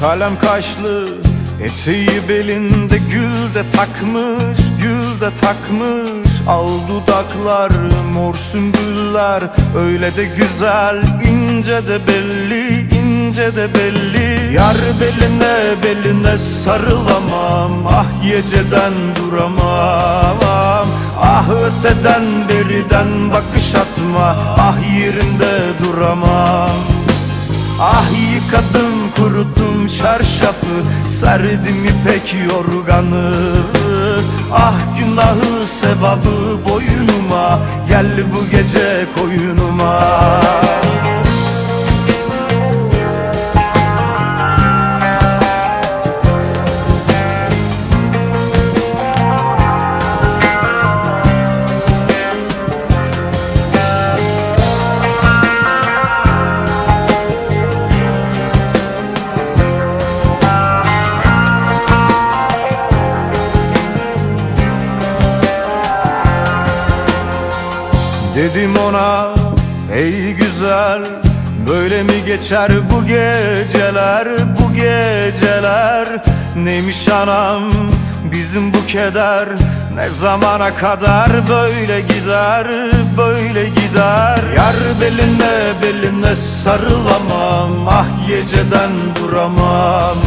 Kalem kaşlı Eteği belinde gül de takmış Gül de takmış. Al dudaklar mor sümbüller Öyle de güzel ince de belli ince de belli. Yar beline beline sarılamam Ah geceden duramam. Ah öteden beriden bakış atma Ah yerinde duramam yıkadım kuruttum çarşafı Serdim ipek yorganı. Ah günahı sevabı boynuma Gel bu gece koyunuma Dedim ona ey güzel Böyle mi geçer bu geceler bu geceler? Neymiş anam bizim bu keder Ne zamana kadar böyle gider böyle gider? Yar beline beline sarılamam Ah geceden duramam.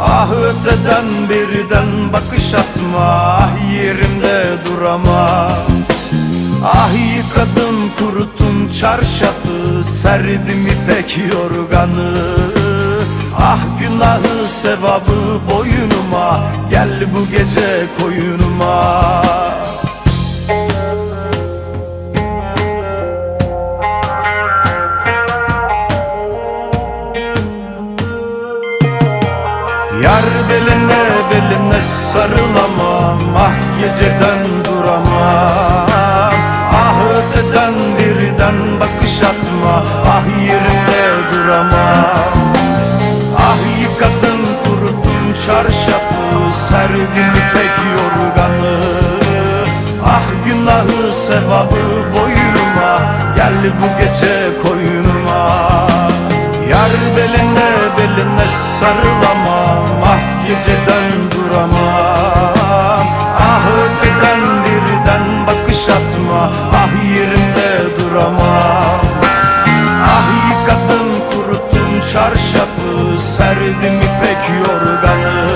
Ah öteden birden bakış atma Ah yerimde duramam. Ah kuruttum çarşafı Serdim ipek yorganı. Ah günahı sevabı boynuma Gel bu gece koyunuma. Yar beline beline sarılamam. Ah geceden atma Ah yerinde duramam Ah yıkadım kuruttum çarşafı Serdim ipek yorganı. Ah günahı sevabı boynuma Gel bu gece koyunuma Yar beline beline sarılamam Ah geceden duramam çarşafı Serdim ipek yorganı.